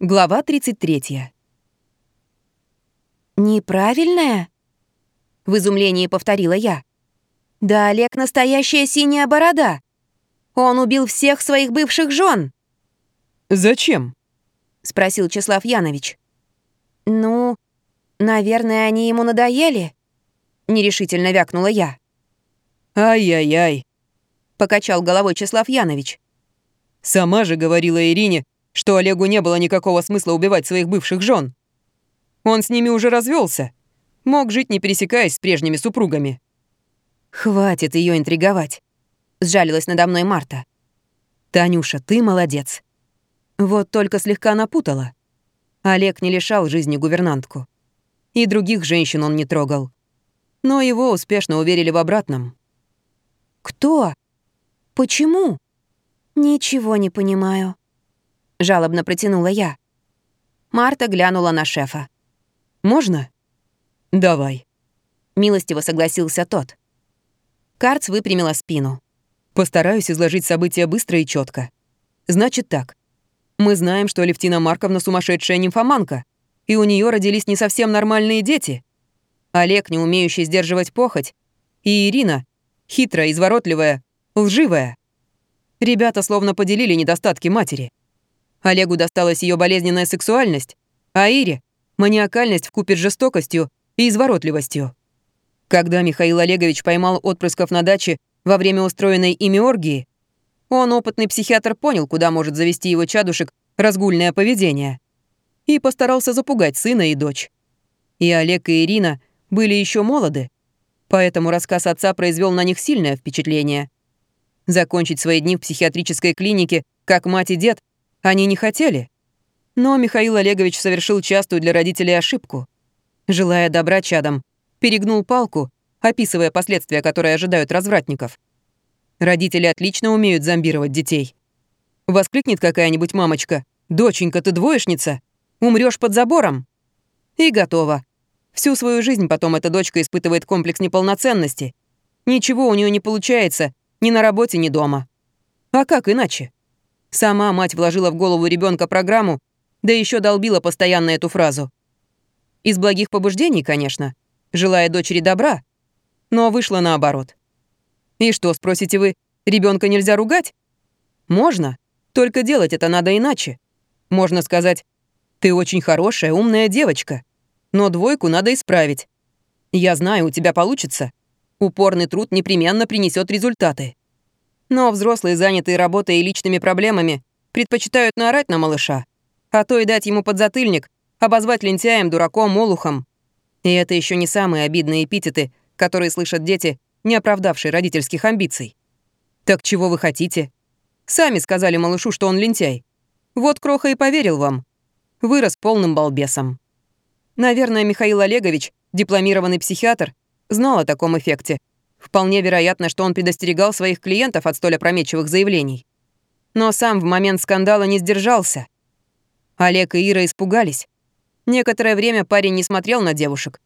Глава 33. «Неправильная?» — в изумлении повторила я. «Да Олег настоящая синяя борода. Он убил всех своих бывших жен. «Зачем?» — спросил Числав Янович. «Ну, наверное, они ему надоели?» — нерешительно вякнула я. «Ай-яй-яй», — покачал головой Числав Янович. «Сама же говорила Ирине, что Олегу не было никакого смысла убивать своих бывших жен. Он с ними уже развелся, мог жить, не пересекаясь с прежними супругами. «Хватит ее интриговать», — сжалилась надо мной Марта. «Танюша, ты молодец. Вот только слегка напутала. Олег не лишал жизни гувернантку. И других женщин он не трогал. Но его успешно уверили в обратном». «Кто? Почему?» «Ничего не понимаю», — жалобно протянула я. Марта глянула на шефа. «Можно?» «Давай», — милостиво согласился тот. Карц выпрямила спину. «Постараюсь изложить события быстро и четко. Значит так. Мы знаем, что Левтина Марковна сумасшедшая нимфоманка, и у нее родились не совсем нормальные дети. Олег, не умеющий сдерживать похоть, и Ирина, хитрая, изворотливая, лживая. Ребята словно поделили недостатки матери. Олегу досталась ее болезненная сексуальность, а Ире — маниакальность вкупе с жестокостью и изворотливостью. Когда Михаил Олегович поймал отпрысков на даче во время устроенной ими оргии, он, опытный психиатр, понял, куда может завести его чадушек разгульное поведение, и постарался запугать сына и дочь. И Олег и Ирина были еще молоды, поэтому рассказ отца произвел на них сильное впечатление. Закончить свои дни в психиатрической клинике, как мать и дед, они не хотели. Но Михаил Олегович совершил частую для родителей ошибку. Желая добра чадам, перегнул палку, описывая последствия, которые ожидают развратников. Родители отлично умеют зомбировать детей. Воскликнет какая-нибудь мамочка «Доченька, ты двоечница? Умрёшь под забором?» И готово. Всю свою жизнь потом эта дочка испытывает комплекс неполноценности. Ничего у нее не получается ни на работе, ни дома. А как иначе? Сама мать вложила в голову ребенка программу, да еще долбила постоянно эту фразу. Из благих побуждений, конечно, желая дочери добра, но вышло наоборот. И что, спросите вы, ребенка нельзя ругать? Можно, только делать это надо иначе. Можно сказать, ты очень хорошая, умная девочка, но двойку надо исправить. Я знаю, у тебя получится. Упорный труд непременно принесет результаты. Но взрослые, занятые работой и личными проблемами, предпочитают наорать на малыша, а то и дать ему подзатыльник, обозвать лентяем, дураком, молухом. И это еще не самые обидные эпитеты, которые слышат дети, не оправдавшие родительских амбиций. Так чего вы хотите? Сами сказали малышу, что он лентяй. Вот Кроха и поверил вам. Вырос полным балбесом. Наверное, Михаил Олегович, дипломированный психиатр, знал о таком эффекте — Вполне вероятно, что он предостерегал своих клиентов от столь опрометчивых заявлений. Но сам в момент скандала не сдержался. Олег и Ира испугались. Некоторое время парень не смотрел на девушек.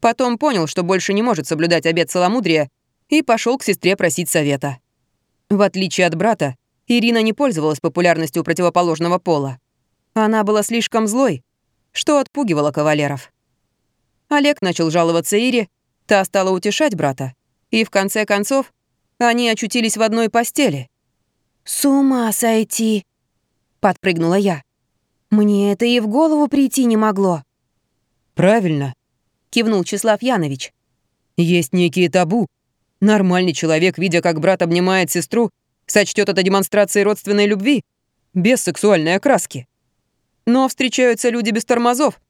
Потом понял, что больше не может соблюдать обет целомудрия, и пошел к сестре просить совета. В отличие от брата, Ирина не пользовалась популярностью противоположного пола. Она была слишком злой, что отпугивала кавалеров. Олег начал жаловаться Ире, та стала утешать брата. И в конце концов они очутились в одной постели. «С ума сойти!» — подпрыгнула я. «Мне это и в голову прийти не могло». «Правильно», — кивнул Числав Янович. «Есть некие табу. Нормальный человек, видя, как брат обнимает сестру, сочтет это демонстрацией родственной любви, без сексуальной окраски. Но встречаются люди без тормозов.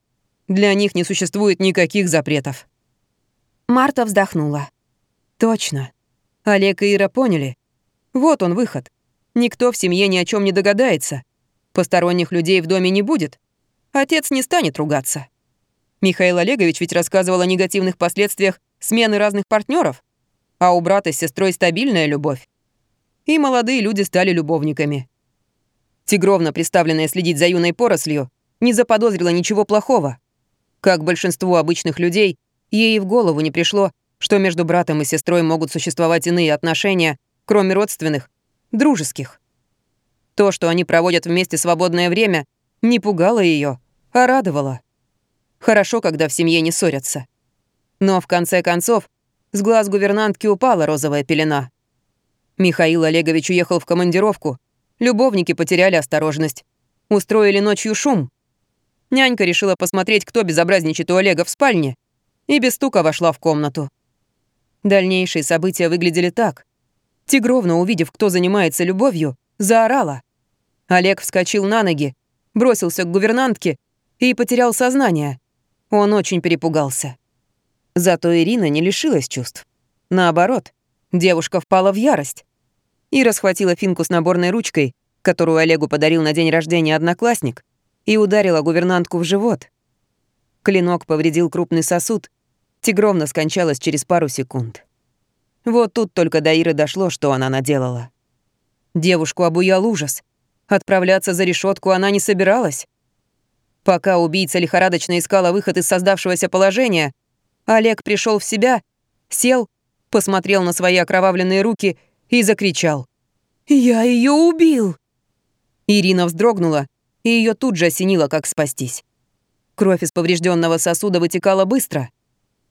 Для них не существует никаких запретов». Марта вздохнула. Точно. Олег и Ира поняли. Вот он выход. Никто в семье ни о чем не догадается. Посторонних людей в доме не будет. Отец не станет ругаться. Михаил Олегович ведь рассказывал о негативных последствиях смены разных партнеров, а у брата с сестрой стабильная любовь. И молодые люди стали любовниками. Тигровна, представленная следить за юной порослью, не заподозрила ничего плохого. Как большинству обычных людей, ей и в голову не пришло, что между братом и сестрой могут существовать иные отношения, кроме родственных, дружеских. То, что они проводят вместе свободное время, Не пугало ее, а радовало. Хорошо, когда в семье не ссорятся. Но в конце концов с глаз гувернантки упала розовая пелена. Михаил Олегович уехал в командировку. Любовники потеряли осторожность. Устроили ночью шум. Нянька решила посмотреть, кто безобразничает у Олега в спальне, и без стука вошла в комнату. Дальнейшие события выглядели так. Тигровна, увидев, кто занимается любовью, заорала. Олег вскочил на ноги, бросился к гувернантке и потерял сознание. Он очень перепугался. Зато Ирина не лишилась чувств. Наоборот, девушка впала в ярость. и расхватила финку с наборной ручкой, которую Олегу подарил на день рождения одноклассник, и ударила гувернантку в живот. Клинок повредил крупный сосуд, Тигровна скончалась через пару секунд. Вот тут только до Иры дошло, что она наделала. Девушку обуял ужас. Отправляться за решетку она не собиралась. Пока убийца лихорадочно искала выход из создавшегося положения, Олег пришел в себя, сел, посмотрел на свои окровавленные руки и закричал. «Я ее убил!» Ирина вздрогнула, и ее тут же осенило, как спастись. Кровь из поврежденного сосуда вытекала быстро.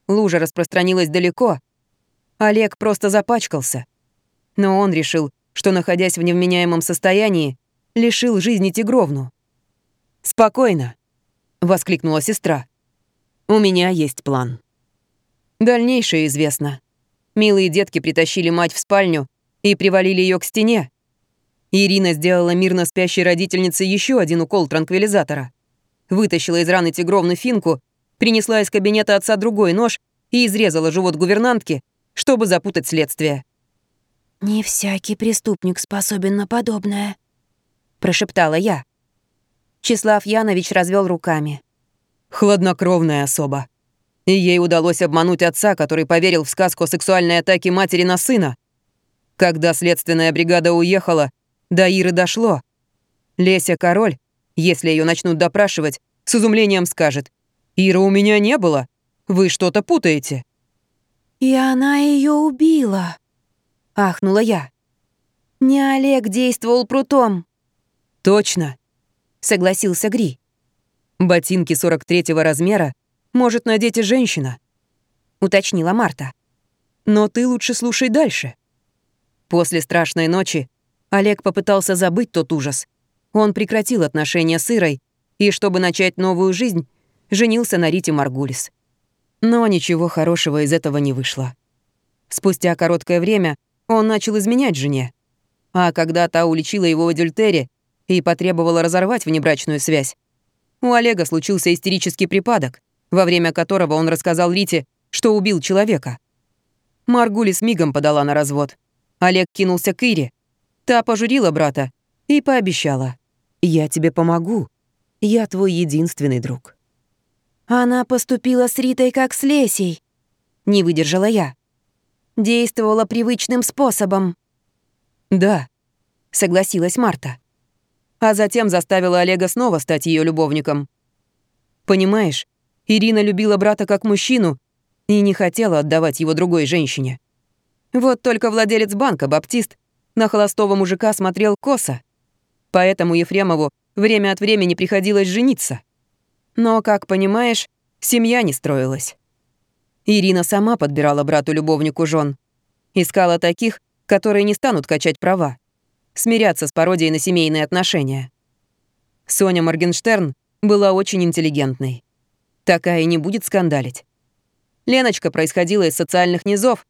Лужа распространилась далеко. Олег просто запачкался. Но он решил, что, находясь в невменяемом состоянии, лишил жизни Тигровну. «Спокойно», — воскликнула сестра. «У меня есть план». Дальнейшее известно. Милые детки притащили мать в спальню и привалили ее к стене. Ирина сделала мирно спящей родительнице еще один укол транквилизатора. Вытащила из раны тигровну финку, принесла из кабинета отца другой нож и изрезала живот гувернантки, чтобы запутать следствие. «Не всякий преступник способен на подобное», — прошептала я. Числав Янович развел руками. «Хладнокровная особа. И ей удалось обмануть отца, который поверил в сказку о сексуальной атаке матери на сына. Когда следственная бригада уехала, до Иры дошло. Леся Король, если ее начнут допрашивать, с изумлением скажет. «Ира у меня не было. Вы что-то путаете». «И она ее убила», — ахнула я. «Не Олег действовал прутом». «Точно», — согласился Гри. «Ботинки 43-го размера может надеть и женщина», — уточнила Марта. «Но ты лучше слушай дальше». После страшной ночи Олег попытался забыть тот ужас. Он прекратил отношения с Ирой и, чтобы начать новую жизнь, женился на Рите Маргулис. Но ничего хорошего из этого не вышло. Спустя короткое время он начал изменять жене. А когда та уличила его в адюльтере и потребовала разорвать внебрачную связь, у Олега случился истерический припадок, во время которого он рассказал Рите, что убил человека. Маргулис мигом подала на развод. Олег кинулся к Ире. Та пожурила брата и пообещала. «Я тебе помогу. Я твой единственный друг». Она поступила с Ритой как с Лесей. Не выдержала я. Действовала привычным способом. Да, согласилась Марта. А затем заставила Олега снова стать ее любовником. Понимаешь, Ирина любила брата как мужчину и не хотела отдавать его другой женщине. Вот только владелец банка, Баптист, на холостого мужика смотрел косо. Поэтому Ефремову время от времени приходилось жениться. Но, как понимаешь, семья не строилась. Ирина сама подбирала брату-любовнику жен. Искала таких, которые не станут качать права, смиряться с пародией на семейные отношения. Соня Моргенштерн была очень интеллигентной. Такая не будет скандалить. Леночка происходила из социальных низов.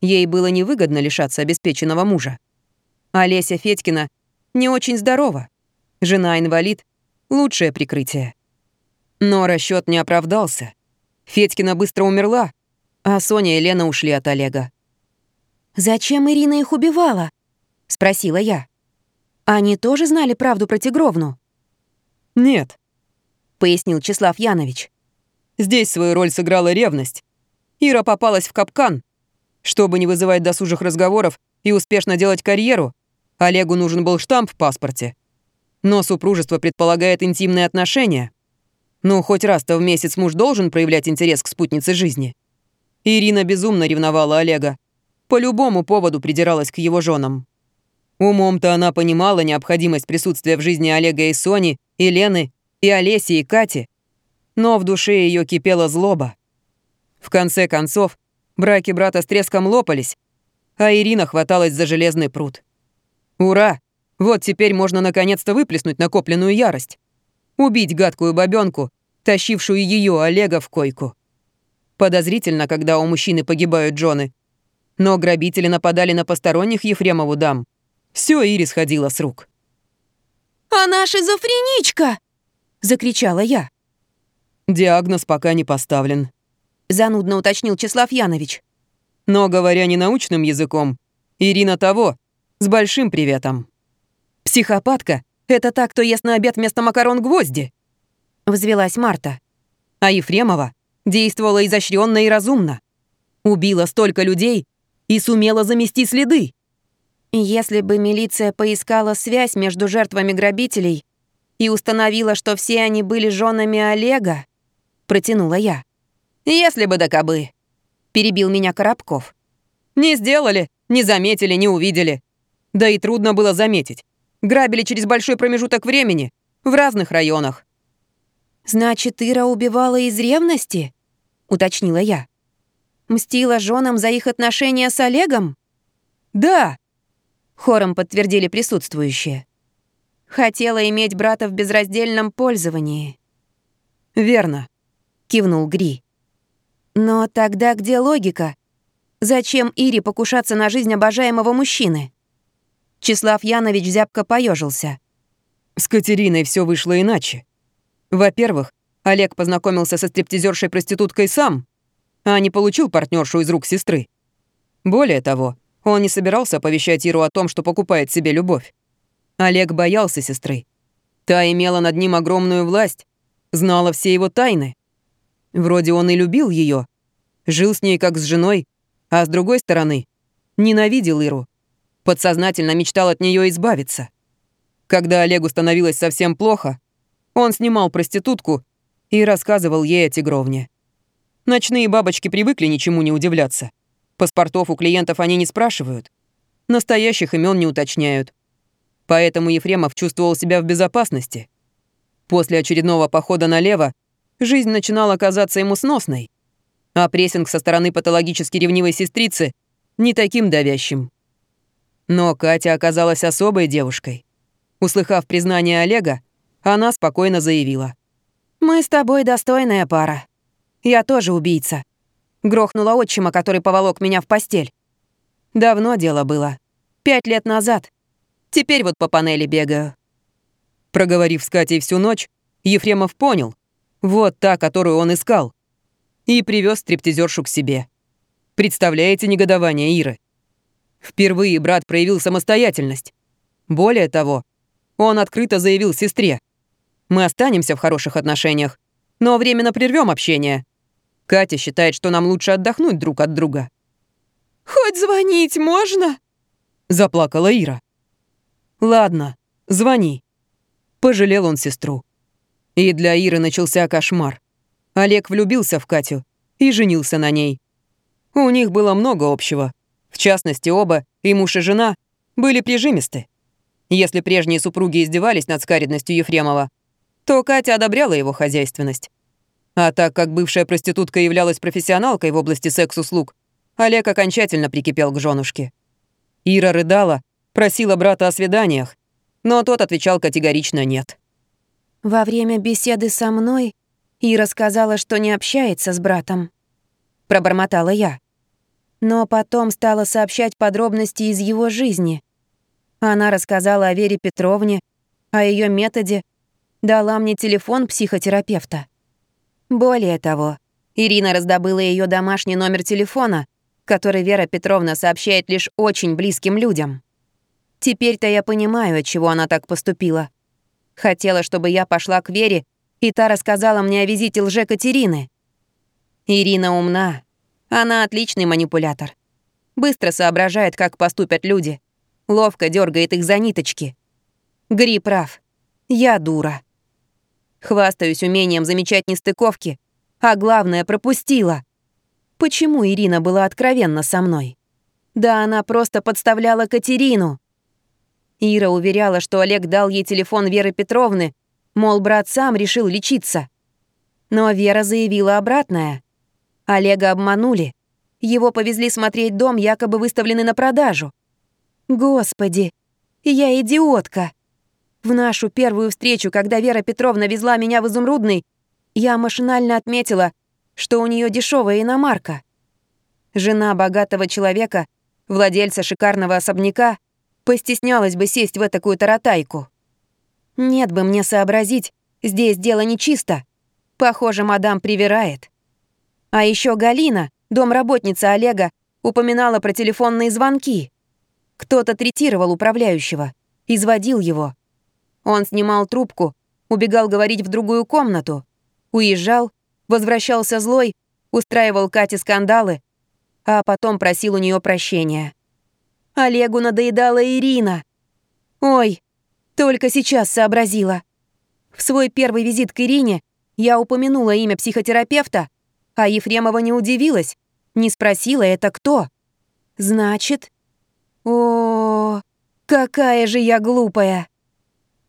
Ей было невыгодно лишаться обеспеченного мужа. Олеся Федькина не очень здорова. Жена-инвалид — лучшее прикрытие. Но расчет не оправдался. Федькина быстро умерла, а Соня и Лена ушли от Олега. «Зачем Ирина их убивала?» — спросила я. «Они тоже знали правду про Тигровну?» «Нет», — пояснил Числав Янович. «Здесь свою роль сыграла ревность. Ира попалась в капкан. Чтобы не вызывать досужих разговоров и успешно делать карьеру, Олегу нужен был штамп в паспорте. Но супружество предполагает интимные отношения. Ну, хоть раз-то в месяц муж должен проявлять интерес к спутнице жизни. Ирина безумно ревновала Олега. По любому поводу придиралась к его женам. Умом-то она понимала необходимость присутствия в жизни Олега и Сони, и Лены, и Олесе, и Кате, но в душе ее кипела злоба. В конце концов, браки брата с треском лопались, а Ирина хваталась за железный пруд. Ура! Вот теперь можно наконец-то выплеснуть накопленную ярость. Убить гадкую бабёнку, тащившую ее Олега в койку. Подозрительно, когда у мужчины погибают жены. Но грабители нападали на посторонних Ефремову дам. Все Ире сходило с рук. «Она шизофреничка!» — закричала я. Диагноз пока не поставлен. Занудно уточнил Числав Янович. Но, говоря не научным языком, Ирина того, с большим приветом. Психопатка — это та, кто ест на обед вместо макарон гвозди. Взвелась Марта. А Ефремова действовала изощренно и разумно. Убила столько людей и сумела замести следы. Если бы милиция поискала связь между жертвами грабителей и установила, что все они были женами Олега, протянула я. Если бы да перебил меня Коробков. Не сделали, не заметили, не увидели. Да и трудно было заметить. Грабили через большой промежуток времени, в разных районах. «Значит, Ира убивала из ревности?» — уточнила я. «Мстила женам за их отношения с Олегом?» «Да», — хором подтвердили присутствующие. «Хотела иметь брата в безраздельном пользовании». «Верно», — кивнул Гри. «Но тогда где логика? Зачем Ире покушаться на жизнь обожаемого мужчины?» Числав Янович зябко поежился. «С Катериной все вышло иначе. Во-первых, Олег познакомился со стриптизершей-проституткой сам, а не получил партнершу из рук сестры. Более того, он не собирался оповещать Иру о том, что покупает себе любовь. Олег боялся сестры. Та имела над ним огромную власть, знала все его тайны. Вроде он и любил ее, жил с ней как с женой, а с другой стороны, ненавидел Иру. Подсознательно мечтал от нее избавиться. Когда Олегу становилось совсем плохо, он снимал проститутку и рассказывал ей о тигровне. Ночные бабочки привыкли ничему не удивляться. Паспортов у клиентов они не спрашивают. Настоящих имен не уточняют. Поэтому Ефремов чувствовал себя в безопасности. После очередного похода налево жизнь начинала казаться ему сносной, а прессинг со стороны патологически ревнивой сестрицы не таким давящим. Но Катя оказалась особой девушкой. Услыхав признание Олега, она спокойно заявила. «Мы с тобой достойная пара. Я тоже убийца. Грохнула отчима, который поволок меня в постель. Давно дело было. Пять лет назад. Теперь вот по панели бегаю». Проговорив с Катей всю ночь, Ефремов понял. Вот та, которую он искал. И привез стриптизершу к себе. Представляете негодование Иры? Впервые брат проявил самостоятельность. Более того, он открыто заявил сестре — мы останемся в хороших отношениях, но временно прервем общение. Катя считает, что нам лучше отдохнуть друг от друга». «Хоть звонить можно?» — заплакала Ира. «Ладно, звони». Пожалел он сестру. И для Иры начался кошмар. Олег влюбился в Катю и женился на ней. У них было много общего. В частности, оба, и муж, и жена, были прижимисты. Если прежние супруги издевались над скаридностью Ефремова, то Катя одобряла его хозяйственность. А так как бывшая проститутка являлась профессионалкой в области секс-услуг, Олег окончательно прикипел к женушке. Ира рыдала, просила брата о свиданиях, но тот отвечал категорично «нет». «Во время беседы со мной Ира сказала, что не общается с братом», — пробормотала я. Но потом стала сообщать подробности из его жизни. Она рассказала о Вере Петровне, о ее методе дала мне телефон психотерапевта. Более того, Ирина раздобыла ее домашний номер телефона, который Вера Петровна сообщает лишь очень близким людям. Теперь-то я понимаю, от чего она так поступила. Хотела, чтобы я пошла к Вере, и та рассказала мне о визите лже Катерины. Ирина умна. Она отличный манипулятор. Быстро соображает, как поступят люди. Ловко дергает их за ниточки. Гри прав. Я дура. Хвастаюсь умением замечать нестыковки, а главное, пропустила. Почему Ирина была откровенна со мной? Да она просто подставляла Катерину. Ира уверяла, что Олег дал ей телефон Веры Петровны, Мол, брат сам решил лечиться. Но Вера заявила обратное. Олега обманули. Его повезли смотреть дом, якобы выставленный на продажу. Господи, я идиотка. В нашу первую встречу, когда Вера Петровна везла меня в Изумрудный, я машинально отметила, что у нее дешевая иномарка. Жена богатого человека, владельца шикарного особняка, постеснялась бы сесть в такую таратайку. Нет бы мне сообразить, здесь дело нечисто. Похоже, мадам привирает. А еще Галина, домработница Олега, упоминала про телефонные звонки. Кто-то третировал управляющего, изводил его. Он снимал трубку, убегал говорить в другую комнату, уезжал, возвращался злой, устраивал Кате скандалы, а потом просил у нее прощения. Олегу надоедала Ирина. Ой, только сейчас сообразила. В свой первый визит к Ирине я упомянула имя психотерапевта, а Ефремова не удивилась, не спросила, это кто. Значит... О, какая же я глупая.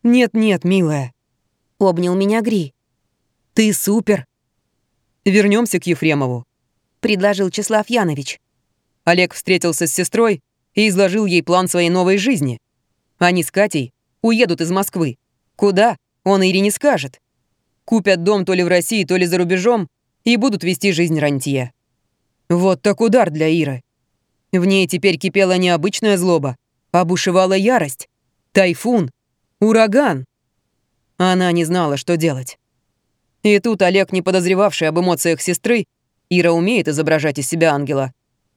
«Нет-нет, милая», — обнял меня Гри. «Ты супер. Вернемся к Ефремову», — предложил Числав Янович. Олег встретился с сестрой и изложил ей план своей новой жизни. Они с Катей уедут из Москвы. Куда? Он Ире не скажет. Купят дом то ли в России, то ли за рубежом и будут вести жизнь рантье. Вот так удар для Иры. В ней теперь кипела не обычная злоба, а ярость. Тайфун. Ураган. Она не знала, что делать. И тут Олег, не подозревавший об эмоциях сестры, Ира умеет изображать из себя ангела,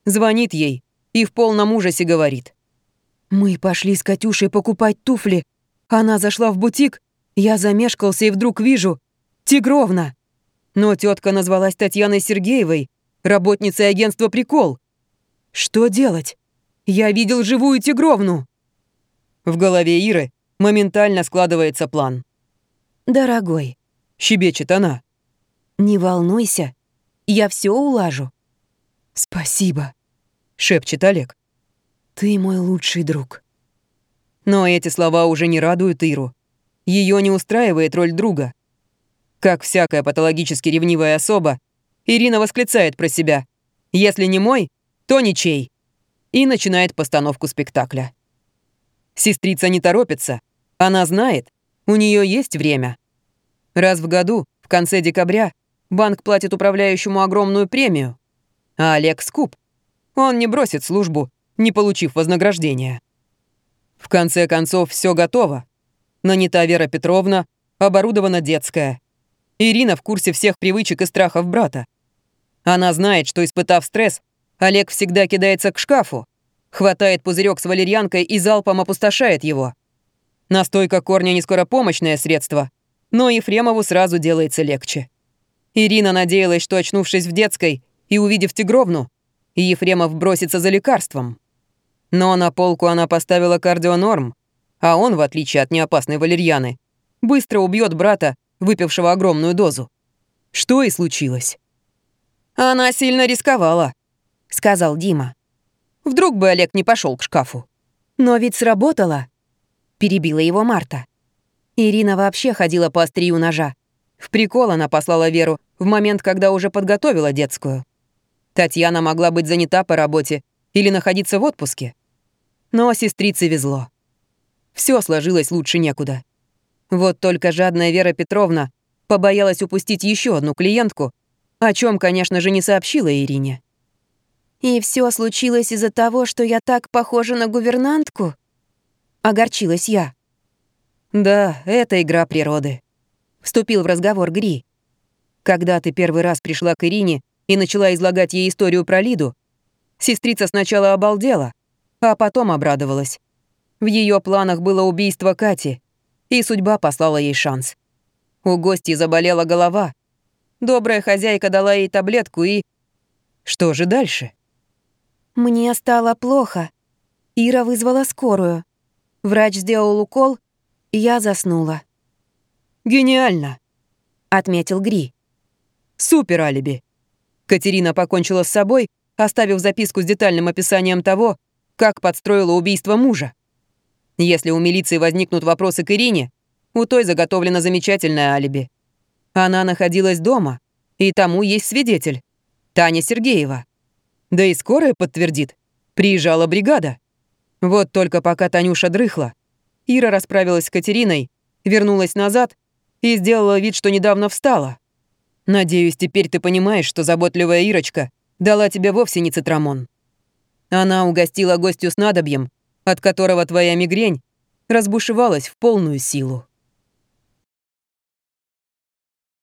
звонит ей и в полном ужасе говорит. «Мы пошли с Катюшей покупать туфли. Она зашла в бутик, я замешкался и вдруг вижу Тигровна. Но тетка назвалась Татьяной Сергеевой, работницей агентства «Прикол». Что делать? Я видел живую Тигровну. В голове Иры моментально складывается план. «Дорогой», — щебечет она, — «не волнуйся, я все улажу». «Спасибо», — шепчет Олег. «Ты мой лучший друг». Но эти слова уже не радуют Иру. Ее не устраивает роль друга. Как всякая патологически ревнивая особа, Ирина восклицает про себя «Если не мой, то ничей» и начинает постановку спектакля. Сестрица не торопится. Она знает, у нее есть время. Раз в году, в конце декабря, банк платит управляющему огромную премию, а Олег скуп. Он не бросит службу, не получив вознаграждения. В конце концов, все готово. Нанята Вера Петровна, оборудована детская. Ирина в курсе всех привычек и страхов брата. Она знает, что, испытав стресс, Олег всегда кидается к шкафу, хватает пузырек с валерьянкой и залпом опустошает его. Настойка корня не скоропомощное средство, но Ефремову сразу делается легче. Ирина надеялась, что, очнувшись в детской и увидев Тигровну, Ефремов бросится за лекарством. Но на полку она поставила кардионорм, а он, в отличие от неопасной валерьяны, быстро убьет брата, выпившего огромную дозу. Что и случилось. «Она сильно рисковала», — сказал Дима. «Вдруг бы Олег не пошел к шкафу». «Но ведь сработало», — перебила его Марта. Ирина вообще ходила по острию ножа. В прикол она послала Веру в момент, когда уже подготовила детскую. Татьяна могла быть занята по работе или находиться в отпуске. Но сестрице везло. Все сложилось лучше некуда. Вот только жадная Вера Петровна побоялась упустить еще одну клиентку, о чем, конечно же, не сообщила Ирине. «И все случилось из-за того, что я так похожа на гувернантку?» Огорчилась я. «Да, это игра природы», — вступил в разговор Гри. «Когда ты первый раз пришла к Ирине и начала излагать ей историю про Лиду, сестрица сначала обалдела, а потом обрадовалась. В ее планах было убийство Кати, и судьба послала ей шанс. У гостей заболела голова. Добрая хозяйка дала ей таблетку и... Что же дальше? Мне стало плохо. Ира вызвала скорую. Врач сделал укол, и я заснула. «Гениально», — отметил Гри. «Супер алиби». Катерина покончила с собой, оставив записку с детальным описанием того, как подстроила убийство мужа. Если у милиции возникнут вопросы к Ирине, У той заготовлено замечательное алиби. Она находилась дома, и тому есть свидетель. Таня Сергеева. Да и скорая подтвердит. Приезжала бригада. Вот только пока Танюша дрыхла, Ира расправилась с Катериной, вернулась назад и сделала вид, что недавно встала. Надеюсь, теперь ты понимаешь, что заботливая Ирочка дала тебе вовсе не цитрамон. Она угостила гостю снадобьем, от которого твоя мигрень разбушевалась в полную силу.